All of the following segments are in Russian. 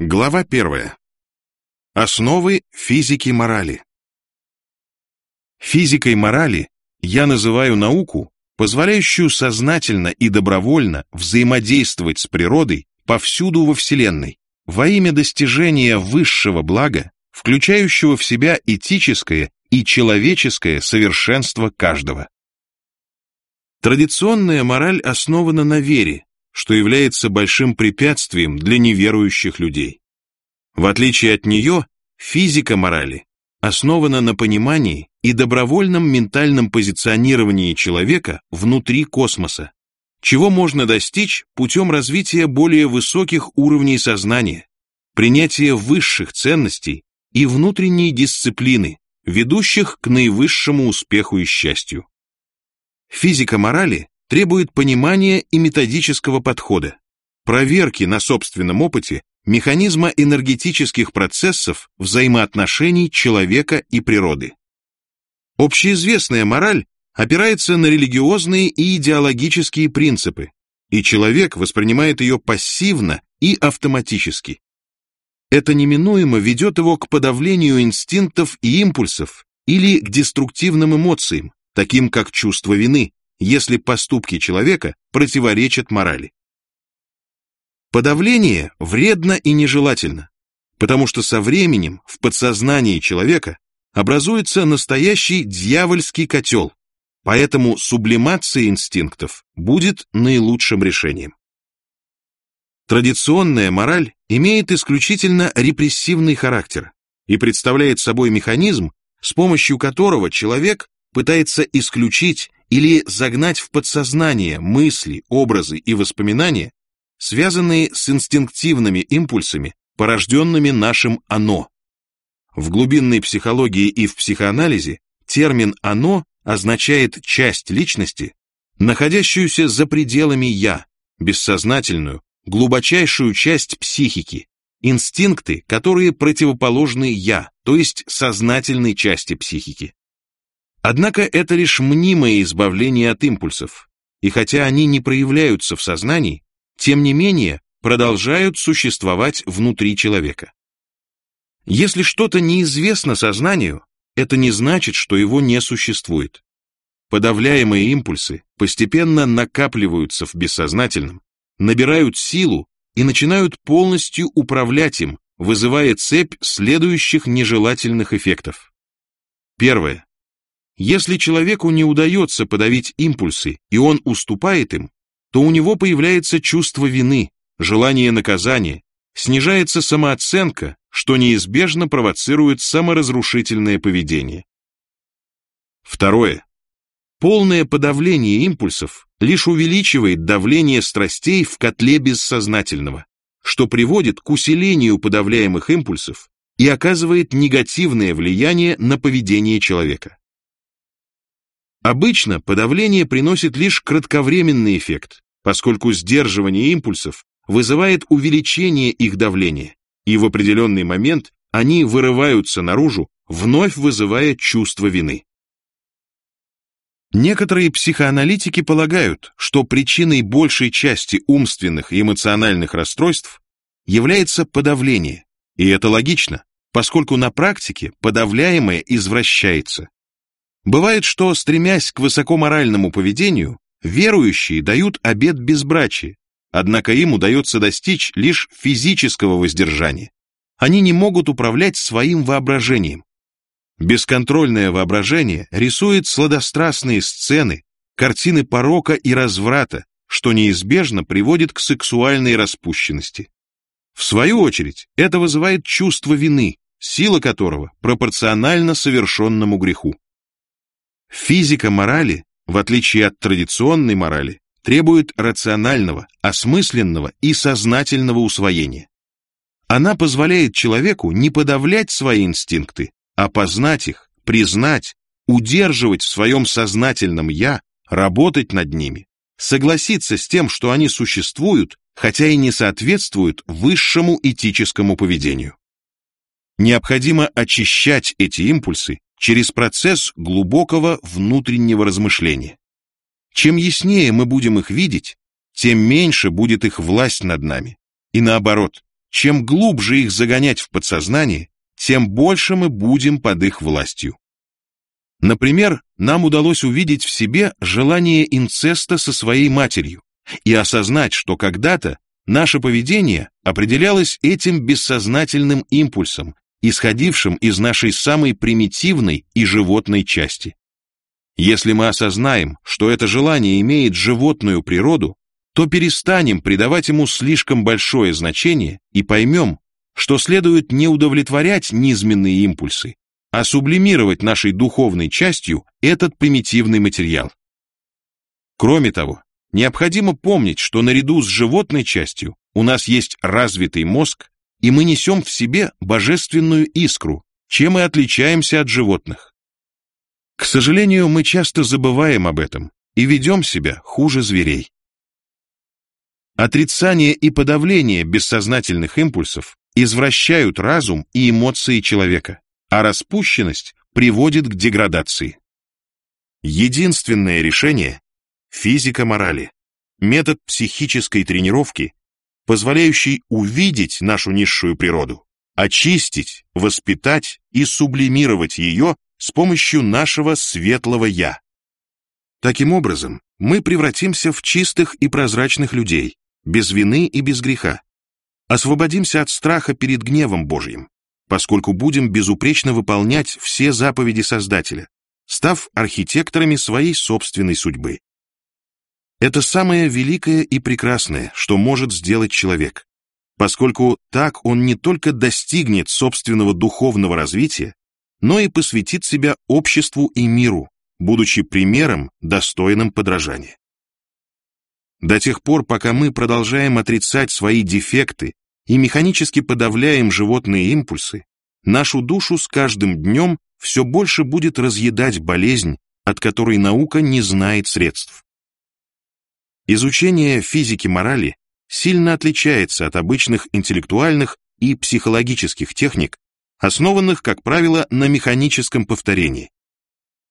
Глава первая. Основы физики морали. Физикой морали я называю науку, позволяющую сознательно и добровольно взаимодействовать с природой повсюду во Вселенной во имя достижения высшего блага, включающего в себя этическое и человеческое совершенство каждого. Традиционная мораль основана на вере, что является большим препятствием для неверующих людей. В отличие от нее, физика морали основана на понимании и добровольном ментальном позиционировании человека внутри космоса, чего можно достичь путем развития более высоких уровней сознания, принятия высших ценностей и внутренней дисциплины, ведущих к наивысшему успеху и счастью. Физика морали требует понимания и методического подхода, проверки на собственном опыте механизма энергетических процессов взаимоотношений человека и природы. Общеизвестная мораль опирается на религиозные и идеологические принципы, и человек воспринимает ее пассивно и автоматически. Это неминуемо ведет его к подавлению инстинктов и импульсов или к деструктивным эмоциям, таким как чувство вины, если поступки человека противоречат морали. Подавление вредно и нежелательно, потому что со временем в подсознании человека образуется настоящий дьявольский котел, Поэтому сублимация инстинктов будет наилучшим решением. Традиционная мораль имеет исключительно репрессивный характер и представляет собой механизм, с помощью которого человек пытается исключить или загнать в подсознание мысли, образы и воспоминания, связанные с инстинктивными импульсами, порожденными нашим «оно». В глубинной психологии и в психоанализе термин «оно» означает часть личности, находящуюся за пределами «я», бессознательную, глубочайшую часть психики, инстинкты, которые противоположны «я», то есть сознательной части психики. Однако это лишь мнимое избавление от импульсов, и хотя они не проявляются в сознании, тем не менее продолжают существовать внутри человека. Если что-то неизвестно сознанию, это не значит, что его не существует. Подавляемые импульсы постепенно накапливаются в бессознательном, набирают силу и начинают полностью управлять им, вызывая цепь следующих нежелательных эффектов. Первое. Если человеку не удается подавить импульсы, и он уступает им, то у него появляется чувство вины, желание наказания, снижается самооценка, что неизбежно провоцирует саморазрушительное поведение. Второе. Полное подавление импульсов лишь увеличивает давление страстей в котле бессознательного, что приводит к усилению подавляемых импульсов и оказывает негативное влияние на поведение человека. Обычно подавление приносит лишь кратковременный эффект, поскольку сдерживание импульсов вызывает увеличение их давления, и в определенный момент они вырываются наружу, вновь вызывая чувство вины. Некоторые психоаналитики полагают, что причиной большей части умственных и эмоциональных расстройств является подавление, и это логично, поскольку на практике подавляемое извращается. Бывает, что, стремясь к высокоморальному поведению, верующие дают обет безбрачия, Однако им удается достичь лишь физического воздержания. Они не могут управлять своим воображением. Бесконтрольное воображение рисует сладострастные сцены, картины порока и разврата, что неизбежно приводит к сексуальной распущенности. В свою очередь, это вызывает чувство вины, сила которого пропорциональна совершенному греху. Физика морали, в отличие от традиционной морали, требует рационального, осмысленного и сознательного усвоения. Она позволяет человеку не подавлять свои инстинкты, а познать их, признать, удерживать в своем сознательном «я», работать над ними, согласиться с тем, что они существуют, хотя и не соответствуют высшему этическому поведению. Необходимо очищать эти импульсы через процесс глубокого внутреннего размышления. Чем яснее мы будем их видеть, тем меньше будет их власть над нами. И наоборот, чем глубже их загонять в подсознание, тем больше мы будем под их властью. Например, нам удалось увидеть в себе желание инцеста со своей матерью и осознать, что когда-то наше поведение определялось этим бессознательным импульсом, исходившим из нашей самой примитивной и животной части. Если мы осознаем, что это желание имеет животную природу, то перестанем придавать ему слишком большое значение и поймем, что следует не удовлетворять низменные импульсы, а сублимировать нашей духовной частью этот примитивный материал. Кроме того, необходимо помнить, что наряду с животной частью у нас есть развитый мозг, и мы несем в себе божественную искру, чем и отличаемся от животных. К сожалению, мы часто забываем об этом и ведем себя хуже зверей. Отрицание и подавление бессознательных импульсов извращают разум и эмоции человека а распущенность приводит к деградации. Единственное решение – физика морали, метод психической тренировки, позволяющий увидеть нашу низшую природу, очистить, воспитать и сублимировать ее с помощью нашего светлого «я». Таким образом, мы превратимся в чистых и прозрачных людей, без вины и без греха, освободимся от страха перед гневом Божьим, поскольку будем безупречно выполнять все заповеди Создателя, став архитекторами своей собственной судьбы. Это самое великое и прекрасное, что может сделать человек, поскольку так он не только достигнет собственного духовного развития, но и посвятит себя обществу и миру, будучи примером, достойным подражания. До тех пор, пока мы продолжаем отрицать свои дефекты и механически подавляем животные импульсы, нашу душу с каждым днем все больше будет разъедать болезнь, от которой наука не знает средств. Изучение физики морали сильно отличается от обычных интеллектуальных и психологических техник, основанных, как правило, на механическом повторении.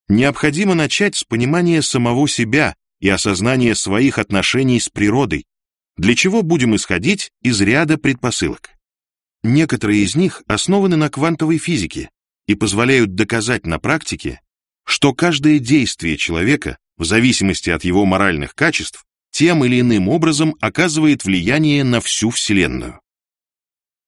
Необходимо начать с понимания самого себя и осознания своих отношений с природой, для чего будем исходить из ряда предпосылок. Некоторые из них основаны на квантовой физике и позволяют доказать на практике, что каждое действие человека, в зависимости от его моральных качеств, тем или иным образом оказывает влияние на всю Вселенную.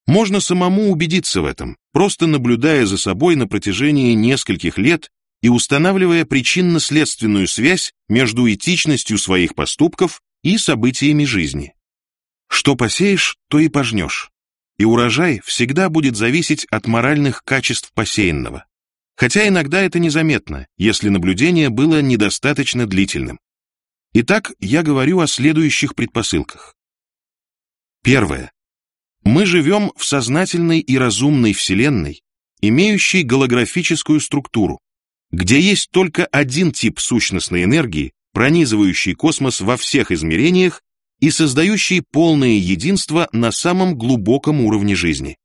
Можно самому убедиться в этом, просто наблюдая за собой на протяжении нескольких лет и устанавливая причинно-следственную связь между этичностью своих поступков и событиями жизни. Что посеешь, то и пожнешь. И урожай всегда будет зависеть от моральных качеств посеянного. Хотя иногда это незаметно, если наблюдение было недостаточно длительным. Итак, я говорю о следующих предпосылках. Первое. Мы живем в сознательной и разумной Вселенной, имеющей голографическую структуру, где есть только один тип сущностной энергии, пронизывающий космос во всех измерениях и создающий полное единство на самом глубоком уровне жизни.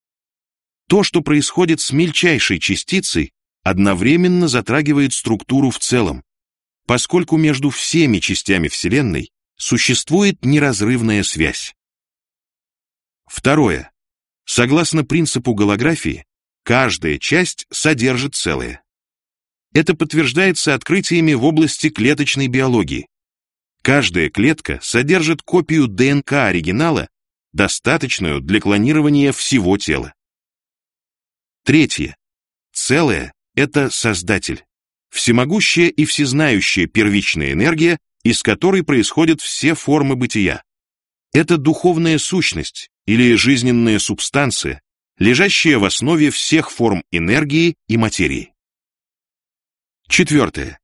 То, что происходит с мельчайшей частицей, одновременно затрагивает структуру в целом, поскольку между всеми частями Вселенной существует неразрывная связь. Второе. Согласно принципу голографии, каждая часть содержит целое. Это подтверждается открытиями в области клеточной биологии, Каждая клетка содержит копию ДНК оригинала, достаточную для клонирования всего тела. Третье. Целое — это Создатель, всемогущая и всезнающая первичная энергия, из которой происходят все формы бытия. Это духовная сущность или жизненная субстанция, лежащая в основе всех форм энергии и материи. Четвертое.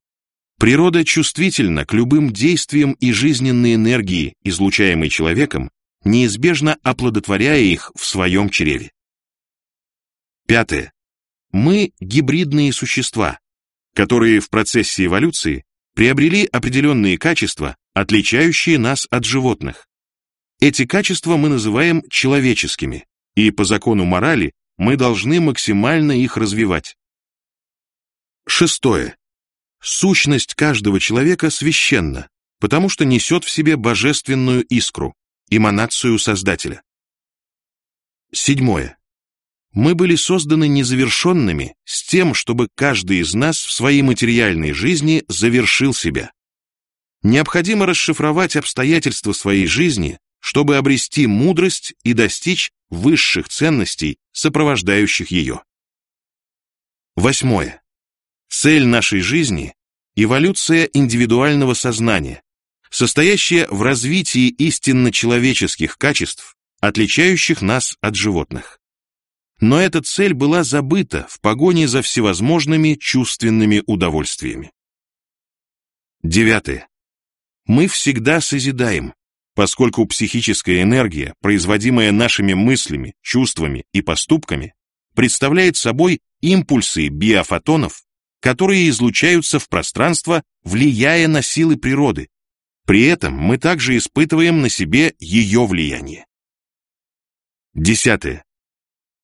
Природа чувствительна к любым действиям и жизненной энергии, излучаемой человеком, неизбежно оплодотворяя их в своем чреве. Пятое. Мы гибридные существа, которые в процессе эволюции приобрели определенные качества, отличающие нас от животных. Эти качества мы называем человеческими, и по закону морали мы должны максимально их развивать. Шестое. Сущность каждого человека священна, потому что несет в себе божественную искру, эманацию Создателя. Седьмое. Мы были созданы незавершенными с тем, чтобы каждый из нас в своей материальной жизни завершил себя. Необходимо расшифровать обстоятельства своей жизни, чтобы обрести мудрость и достичь высших ценностей, сопровождающих ее. Восьмое. Цель нашей жизни – эволюция индивидуального сознания, состоящая в развитии истинно человеческих качеств, отличающих нас от животных. Но эта цель была забыта в погоне за всевозможными чувственными удовольствиями. Девятое. Мы всегда созидаем, поскольку психическая энергия, производимая нашими мыслями, чувствами и поступками, представляет собой импульсы биофотонов, которые излучаются в пространство, влияя на силы природы. При этом мы также испытываем на себе ее влияние. Десятое.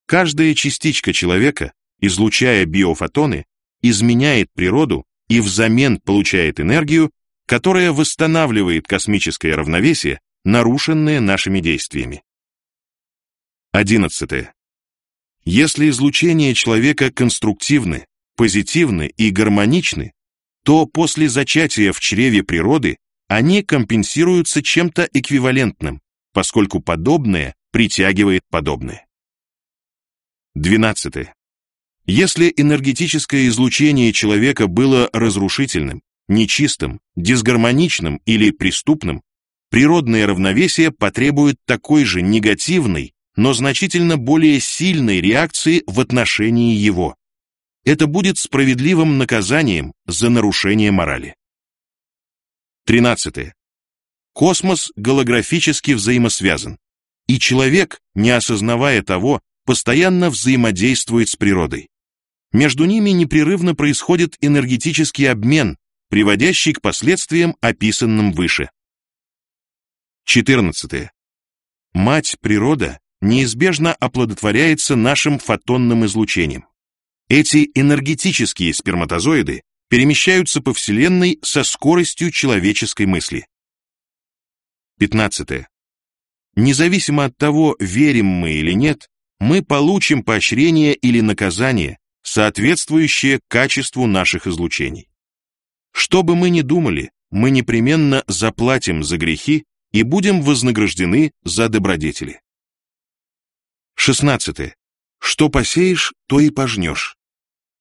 Каждая частичка человека, излучая биофотоны, изменяет природу и взамен получает энергию, которая восстанавливает космическое равновесие, нарушенное нашими действиями. Одиннадцатое. Если излучения человека конструктивны, позитивны и гармоничны, то после зачатия в чреве природы они компенсируются чем-то эквивалентным, поскольку подобное притягивает подобное. 12. Если энергетическое излучение человека было разрушительным, нечистым, дисгармоничным или преступным, природное равновесие потребует такой же негативной, но значительно более сильной реакции в отношении его. Это будет справедливым наказанием за нарушение морали. 13. Космос голографически взаимосвязан, и человек, не осознавая того, постоянно взаимодействует с природой. Между ними непрерывно происходит энергетический обмен, приводящий к последствиям, описанным выше. 14. Мать природа неизбежно оплодотворяется нашим фотонным излучением. Эти энергетические сперматозоиды перемещаются по Вселенной со скоростью человеческой мысли. 15. Независимо от того, верим мы или нет, мы получим поощрение или наказание, соответствующее качеству наших излучений. Что бы мы ни думали, мы непременно заплатим за грехи и будем вознаграждены за добродетели. 16. Что посеешь, то и пожнешь.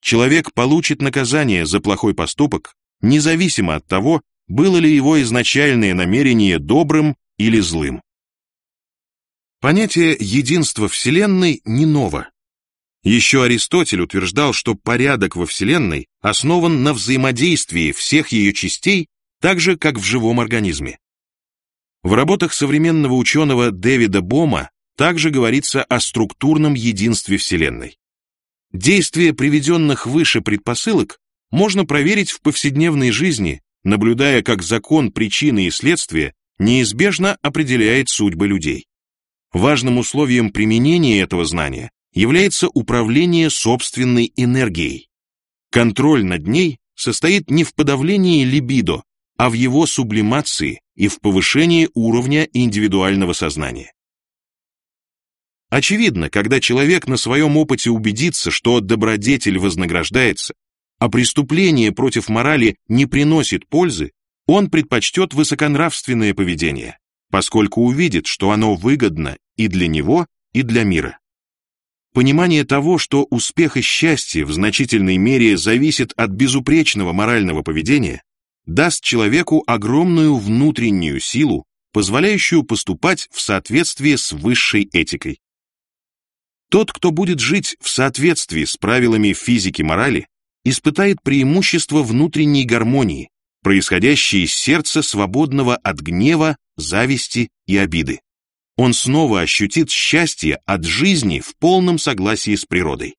Человек получит наказание за плохой поступок, независимо от того, было ли его изначальное намерение добрым или злым. Понятие единства Вселенной не ново. Еще Аристотель утверждал, что порядок во Вселенной основан на взаимодействии всех ее частей, так же, как в живом организме. В работах современного ученого Дэвида Бома также говорится о структурном единстве Вселенной. Действие приведенных выше предпосылок можно проверить в повседневной жизни, наблюдая, как закон причины и следствия неизбежно определяет судьбы людей. Важным условием применения этого знания является управление собственной энергией. Контроль над ней состоит не в подавлении либидо, а в его сублимации и в повышении уровня индивидуального сознания. Очевидно, когда человек на своем опыте убедится, что добродетель вознаграждается, а преступление против морали не приносит пользы, он предпочтет высоконравственное поведение, поскольку увидит, что оно выгодно и для него, и для мира. Понимание того, что успех и счастье в значительной мере зависит от безупречного морального поведения, даст человеку огромную внутреннюю силу, позволяющую поступать в соответствии с высшей этикой. Тот, кто будет жить в соответствии с правилами физики морали, испытает преимущество внутренней гармонии, происходящей из сердца свободного от гнева, зависти и обиды. Он снова ощутит счастье от жизни в полном согласии с природой.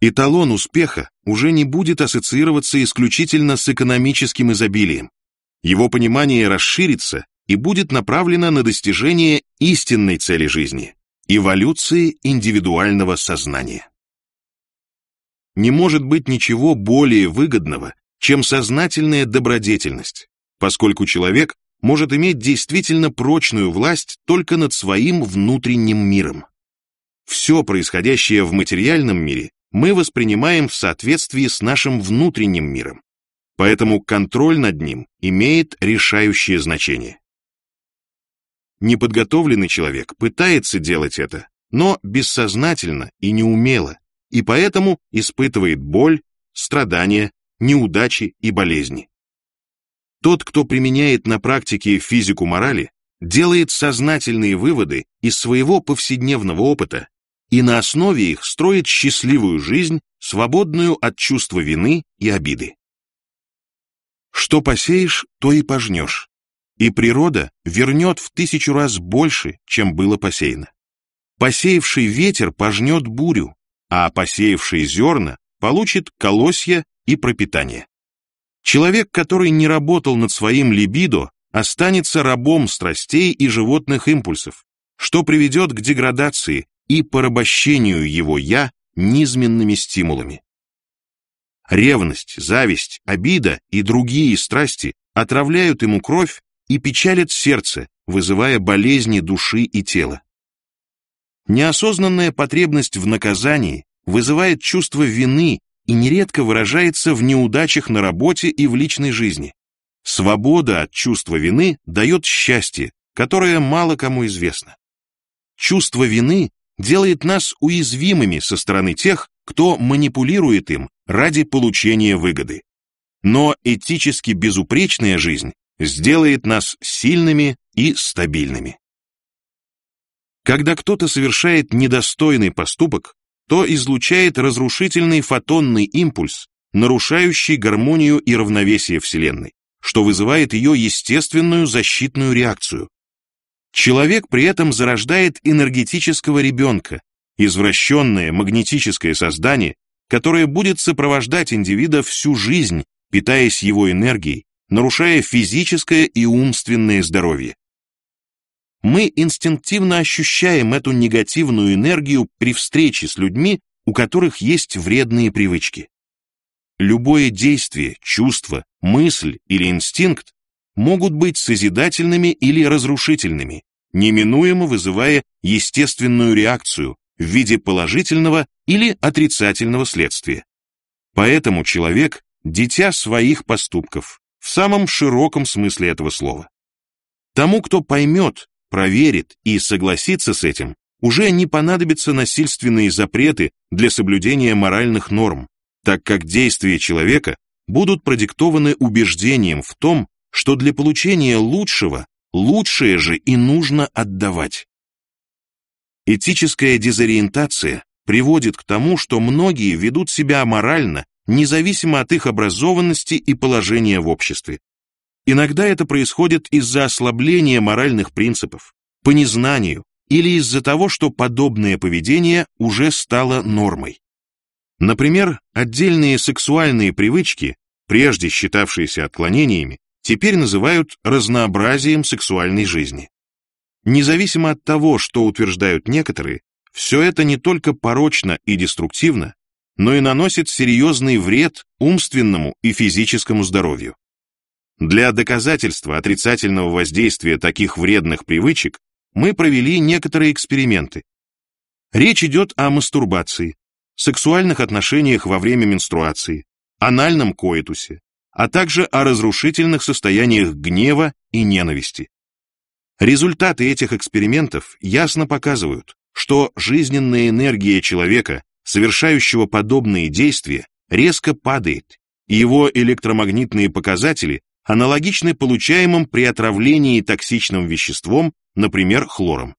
Эталон успеха уже не будет ассоциироваться исключительно с экономическим изобилием. Его понимание расширится и будет направлено на достижение истинной цели жизни – эволюции индивидуального сознания. Не может быть ничего более выгодного, чем сознательная добродетельность, поскольку человек может иметь действительно прочную власть только над своим внутренним миром. все происходящее в материальном мире мы воспринимаем в соответствии с нашим внутренним миром. Поэтому контроль над ним имеет решающее значение. Неподготовленный человек пытается делать это, но бессознательно и неумело, и поэтому испытывает боль, страдания, неудачи и болезни. Тот, кто применяет на практике физику морали, делает сознательные выводы из своего повседневного опыта и на основе их строит счастливую жизнь, свободную от чувства вины и обиды. Что посеешь, то и пожнешь, и природа вернет в тысячу раз больше, чем было посеяно. Посеявший ветер пожнет бурю, а посеявший зерна получит колосья и пропитание. Человек, который не работал над своим либидо, останется рабом страстей и животных импульсов, что приведет к деградации и порабощению его «я» низменными стимулами. Ревность, зависть, обида и другие страсти отравляют ему кровь и печалят сердце, вызывая болезни души и тела. Неосознанная потребность в наказании вызывает чувство вины и нередко выражается в неудачах на работе и в личной жизни. Свобода от чувства вины дает счастье, которое мало кому известно. Чувство вины делает нас уязвимыми со стороны тех, кто манипулирует им ради получения выгоды. Но этически безупречная жизнь сделает нас сильными и стабильными. Когда кто-то совершает недостойный поступок, то излучает разрушительный фотонный импульс, нарушающий гармонию и равновесие Вселенной, что вызывает ее естественную защитную реакцию. Человек при этом зарождает энергетического ребенка, извращенное магнетическое создание, которое будет сопровождать индивида всю жизнь, питаясь его энергией, нарушая физическое и умственное здоровье мы инстинктивно ощущаем эту негативную энергию при встрече с людьми, у которых есть вредные привычки. Любое действие, чувство, мысль или инстинкт могут быть созидательными или разрушительными, неминуемо вызывая естественную реакцию в виде положительного или отрицательного следствия. Поэтому человек – дитя своих поступков, в самом широком смысле этого слова. Тому, кто поймет, проверит и согласится с этим, уже не понадобятся насильственные запреты для соблюдения моральных норм, так как действия человека будут продиктованы убеждением в том, что для получения лучшего лучшее же и нужно отдавать. Этическая дезориентация приводит к тому, что многие ведут себя аморально, независимо от их образованности и положения в обществе. Иногда это происходит из-за ослабления моральных принципов, по незнанию или из-за того, что подобное поведение уже стало нормой. Например, отдельные сексуальные привычки, прежде считавшиеся отклонениями, теперь называют разнообразием сексуальной жизни. Независимо от того, что утверждают некоторые, все это не только порочно и деструктивно, но и наносит серьезный вред умственному и физическому здоровью. Для доказательства отрицательного воздействия таких вредных привычек мы провели некоторые эксперименты. Речь идет о мастурбации, сексуальных отношениях во время менструации, анальном коитусе, а также о разрушительных состояниях гнева и ненависти. Результаты этих экспериментов ясно показывают, что жизненная энергия человека, совершающего подобные действия, резко падает, и его электромагнитные показатели аналогичны получаемым при отравлении токсичным веществом, например, хлором.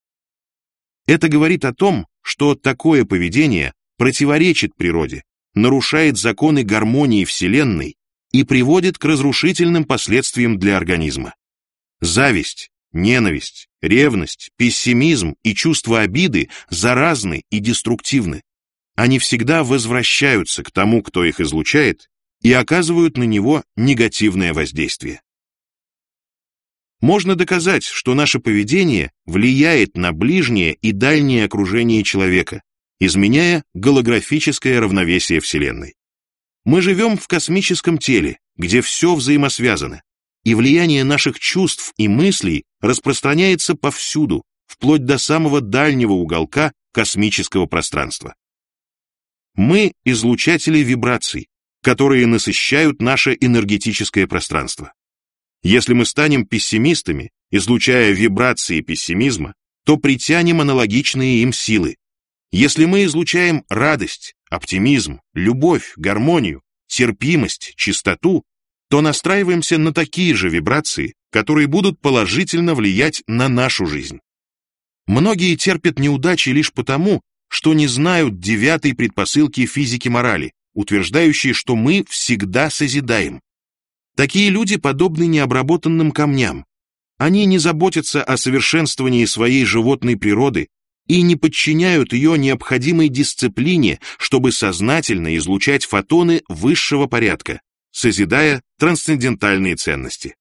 Это говорит о том, что такое поведение противоречит природе, нарушает законы гармонии Вселенной и приводит к разрушительным последствиям для организма. Зависть, ненависть, ревность, пессимизм и чувство обиды заразны и деструктивны. Они всегда возвращаются к тому, кто их излучает, и оказывают на него негативное воздействие. Можно доказать, что наше поведение влияет на ближнее и дальнее окружение человека, изменяя голографическое равновесие Вселенной. Мы живем в космическом теле, где все взаимосвязано, и влияние наших чувств и мыслей распространяется повсюду, вплоть до самого дальнего уголка космического пространства. Мы – излучатели вибраций, которые насыщают наше энергетическое пространство. Если мы станем пессимистами, излучая вибрации пессимизма, то притянем аналогичные им силы. Если мы излучаем радость, оптимизм, любовь, гармонию, терпимость, чистоту, то настраиваемся на такие же вибрации, которые будут положительно влиять на нашу жизнь. Многие терпят неудачи лишь потому, что не знают девятой предпосылки физики морали, утверждающей, что мы всегда созидаем. Такие люди подобны необработанным камням. Они не заботятся о совершенствовании своей животной природы и не подчиняют ее необходимой дисциплине, чтобы сознательно излучать фотоны высшего порядка, созидая трансцендентальные ценности.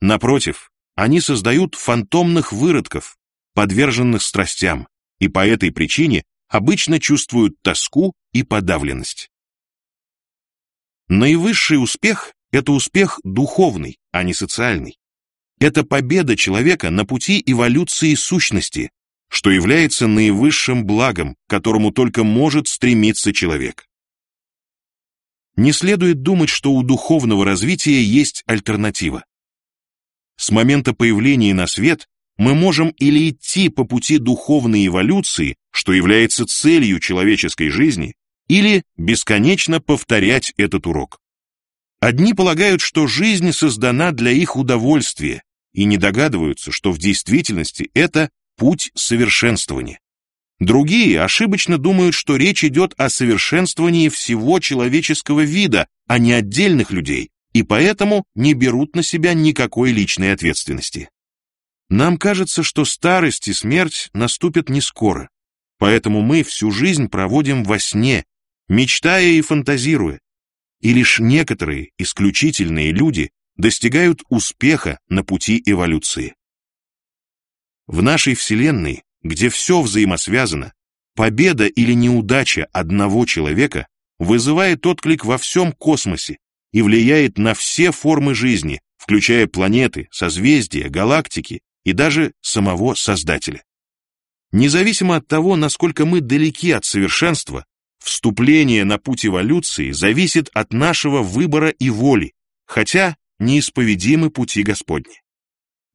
Напротив, они создают фантомных выродков, подверженных страстям, и по этой причине обычно чувствуют тоску и подавленность. Наивысший успех – это успех духовный, а не социальный. Это победа человека на пути эволюции сущности, что является наивысшим благом, к которому только может стремиться человек. Не следует думать, что у духовного развития есть альтернатива. С момента появления на свет мы можем или идти по пути духовной эволюции, что является целью человеческой жизни, или бесконечно повторять этот урок. Одни полагают, что жизнь создана для их удовольствия, и не догадываются, что в действительности это путь совершенствования. Другие ошибочно думают, что речь идет о совершенствовании всего человеческого вида, а не отдельных людей, и поэтому не берут на себя никакой личной ответственности. Нам кажется, что старость и смерть наступят не скоро, поэтому мы всю жизнь проводим во сне, мечтая и фантазируя. И лишь некоторые исключительные люди достигают успеха на пути эволюции. В нашей Вселенной где все взаимосвязано, победа или неудача одного человека вызывает отклик во всем космосе и влияет на все формы жизни, включая планеты, созвездия, галактики и даже самого Создателя. Независимо от того, насколько мы далеки от совершенства, вступление на путь эволюции зависит от нашего выбора и воли, хотя неисповедимы пути Господни.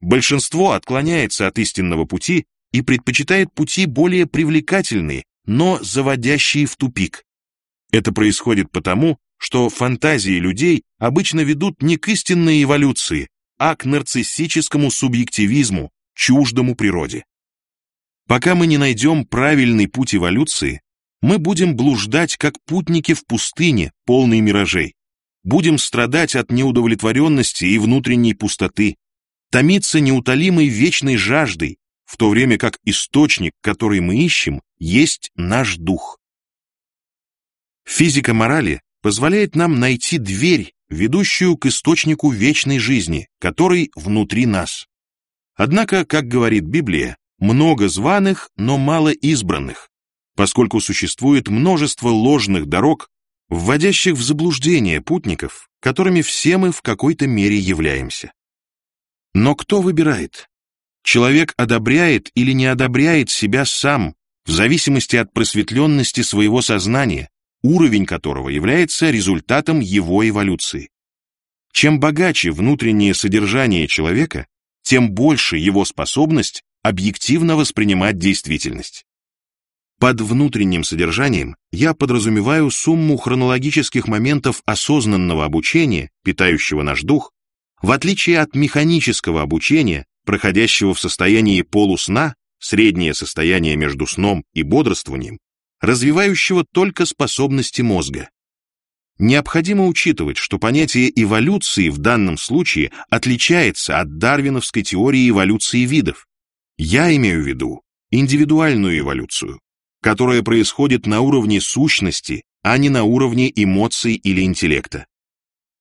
Большинство отклоняется от истинного пути и предпочитает пути более привлекательные, но заводящие в тупик. Это происходит потому, что фантазии людей обычно ведут не к истинной эволюции, а к нарциссическому субъективизму, чуждому природе. Пока мы не найдем правильный путь эволюции, мы будем блуждать, как путники в пустыне, полной миражей. Будем страдать от неудовлетворенности и внутренней пустоты, томиться неутолимой вечной жаждой, в то время как источник, который мы ищем, есть наш дух. Физика морали позволяет нам найти дверь, ведущую к источнику вечной жизни, который внутри нас. Однако, как говорит Библия, много званых, но мало избранных, поскольку существует множество ложных дорог, вводящих в заблуждение путников, которыми все мы в какой-то мере являемся. Но кто выбирает? Человек одобряет или не одобряет себя сам, в зависимости от просветленности своего сознания, уровень которого является результатом его эволюции. Чем богаче внутреннее содержание человека, тем больше его способность объективно воспринимать действительность. Под внутренним содержанием я подразумеваю сумму хронологических моментов осознанного обучения, питающего наш дух, в отличие от механического обучения, проходящего в состоянии полусна, среднее состояние между сном и бодрствованием, развивающего только способности мозга. Необходимо учитывать, что понятие эволюции в данном случае отличается от дарвиновской теории эволюции видов. Я имею в виду индивидуальную эволюцию, которая происходит на уровне сущности, а не на уровне эмоций или интеллекта.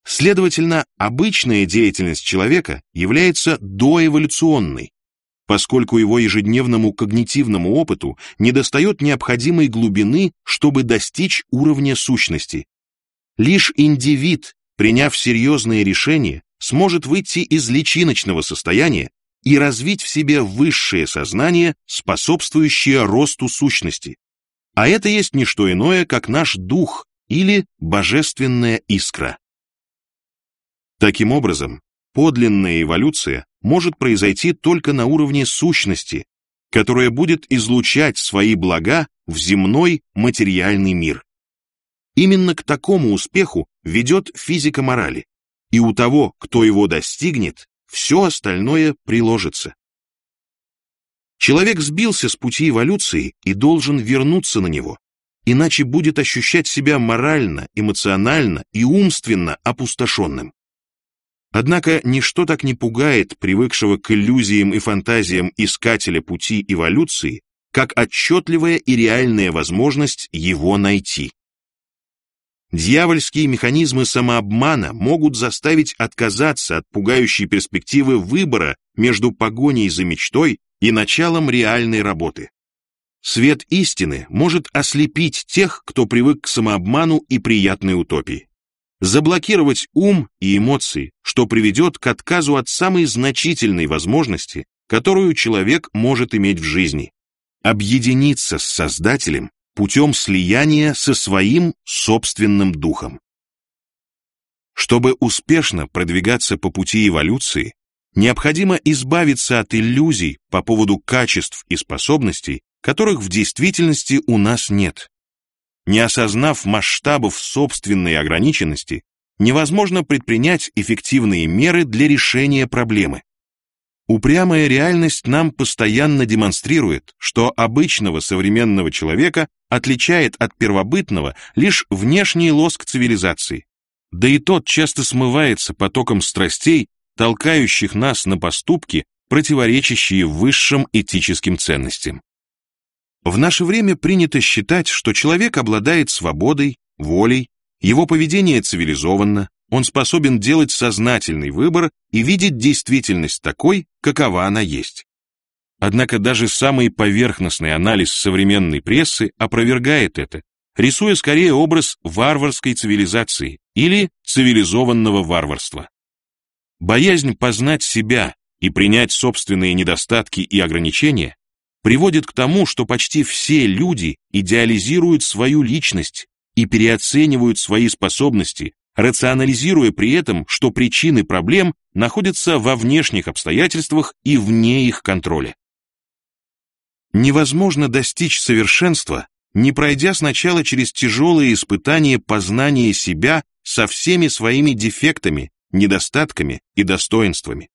Следовательно, обычная деятельность человека является доэволюционной, поскольку его ежедневному когнитивному опыту недостает необходимой глубины, чтобы достичь уровня сущности. Лишь индивид, приняв серьезные решения, сможет выйти из личиночного состояния и развить в себе высшее сознание, способствующее росту сущности. А это есть не что иное, как наш дух или божественная искра. Таким образом, подлинная эволюция может произойти только на уровне сущности, которая будет излучать свои блага в земной материальный мир. Именно к такому успеху ведет физика морали, и у того, кто его достигнет, все остальное приложится. Человек сбился с пути эволюции и должен вернуться на него, иначе будет ощущать себя морально, эмоционально и умственно опустошенным. Однако ничто так не пугает привыкшего к иллюзиям и фантазиям искателя пути эволюции, как отчетливая и реальная возможность его найти. Дьявольские механизмы самообмана могут заставить отказаться от пугающей перспективы выбора между погоней за мечтой и началом реальной работы. Свет истины может ослепить тех, кто привык к самообману и приятной утопии. Заблокировать ум и эмоции, что приведет к отказу от самой значительной возможности, которую человек может иметь в жизни. Объединиться с Создателем путем слияния со своим собственным духом. Чтобы успешно продвигаться по пути эволюции, необходимо избавиться от иллюзий по поводу качеств и способностей, которых в действительности у нас нет. Не осознав масштабов собственной ограниченности, невозможно предпринять эффективные меры для решения проблемы. Упрямая реальность нам постоянно демонстрирует, что обычного современного человека отличает от первобытного лишь внешний лоск цивилизации. Да и тот часто смывается потоком страстей, толкающих нас на поступки, противоречащие высшим этическим ценностям. В наше время принято считать, что человек обладает свободой, волей, его поведение цивилизованно, он способен делать сознательный выбор и видеть действительность такой, какова она есть. Однако даже самый поверхностный анализ современной прессы опровергает это, рисуя скорее образ варварской цивилизации или цивилизованного варварства. Боязнь познать себя и принять собственные недостатки и ограничения приводит к тому, что почти все люди идеализируют свою личность и переоценивают свои способности, рационализируя при этом, что причины проблем находятся во внешних обстоятельствах и вне их контроля. Невозможно достичь совершенства, не пройдя сначала через тяжелые испытания познания себя со всеми своими дефектами, недостатками и достоинствами,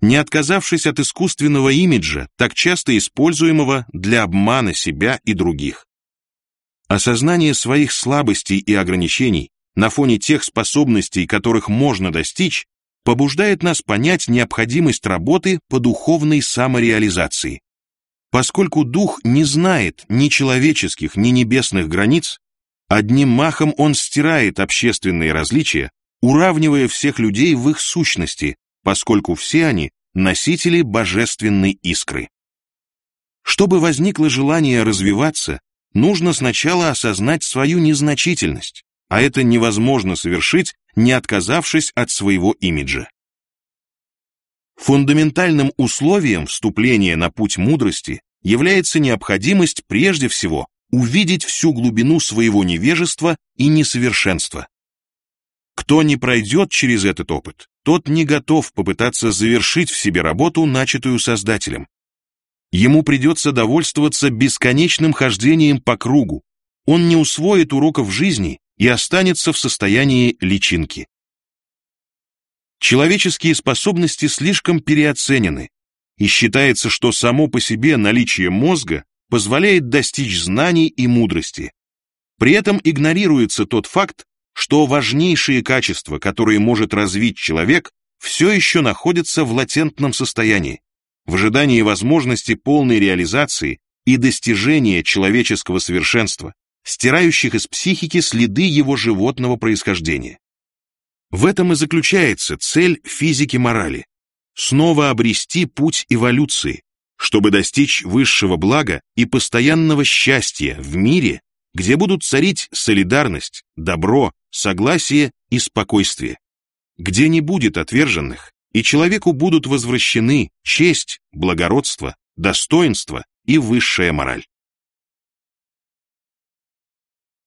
не отказавшись от искусственного имиджа, так часто используемого для обмана себя и других. Осознание своих слабостей и ограничений на фоне тех способностей, которых можно достичь, побуждает нас понять необходимость работы по духовной самореализации. Поскольку дух не знает ни человеческих, ни небесных границ, одним махом он стирает общественные различия, уравнивая всех людей в их сущности, поскольку все они носители божественной искры. Чтобы возникло желание развиваться, нужно сначала осознать свою незначительность, а это невозможно совершить, не отказавшись от своего имиджа. Фундаментальным условием вступления на путь мудрости является необходимость прежде всего увидеть всю глубину своего невежества и несовершенства. Кто не пройдет через этот опыт, тот не готов попытаться завершить в себе работу, начатую Создателем. Ему придется довольствоваться бесконечным хождением по кругу. Он не усвоит уроков жизни и останется в состоянии личинки. Человеческие способности слишком переоценены, и считается, что само по себе наличие мозга позволяет достичь знаний и мудрости. При этом игнорируется тот факт, что важнейшие качества, которые может развить человек, все еще находятся в латентном состоянии, в ожидании возможности полной реализации и достижения человеческого совершенства, стирающих из психики следы его животного происхождения. В этом и заключается цель физики морали – снова обрести путь эволюции, чтобы достичь высшего блага и постоянного счастья в мире, где будут царить солидарность, добро, согласие и спокойствие, где не будет отверженных, и человеку будут возвращены честь, благородство, достоинство и высшая мораль.